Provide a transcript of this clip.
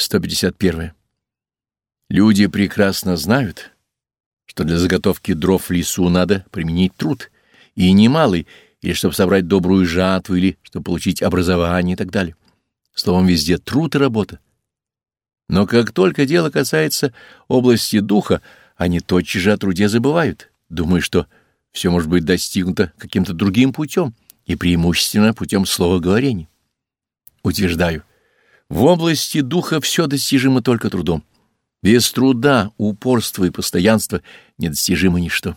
151. Люди прекрасно знают, что для заготовки дров в лесу надо применить труд, и немалый, или чтобы собрать добрую жатву, или чтобы получить образование и так далее. Словом, везде труд и работа. Но как только дело касается области духа, они тотчас же о труде забывают, думая, что все может быть достигнуто каким-то другим путем и преимущественно путем слова говорения. Утверждаю, в области духа все достижимо только трудом. Без труда, упорства и постоянства недостижимо ничто.